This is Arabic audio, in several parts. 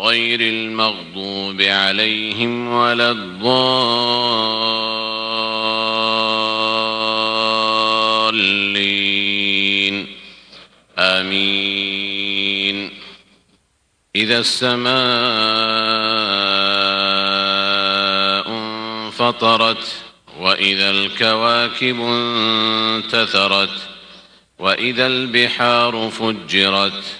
غير المغضوب عليهم ولا الضالين. آمين. إذا السماء انفطرت وإذا الكواكب انتثرت وإذا البحار فجرت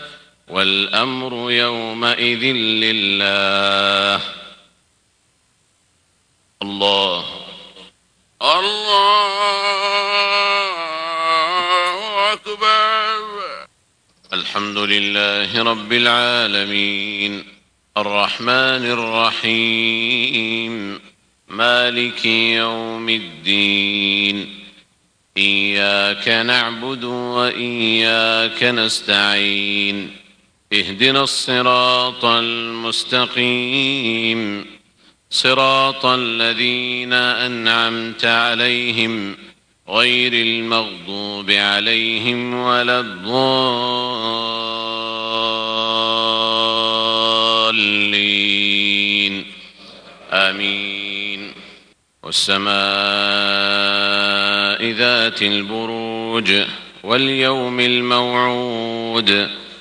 والأمر يومئذ لله. الله. الله أكبر. الحمد لله رب العالمين. الرحمن الرحيم. مالك يوم الدين. إياك نعبد وإياك نستعين. اهدنا الصراط المستقيم. صراط الذين أنعمت عليهم غير المغضوب عليهم ولا الضالين. آمين. والسماء ذات البروج واليوم الموعود.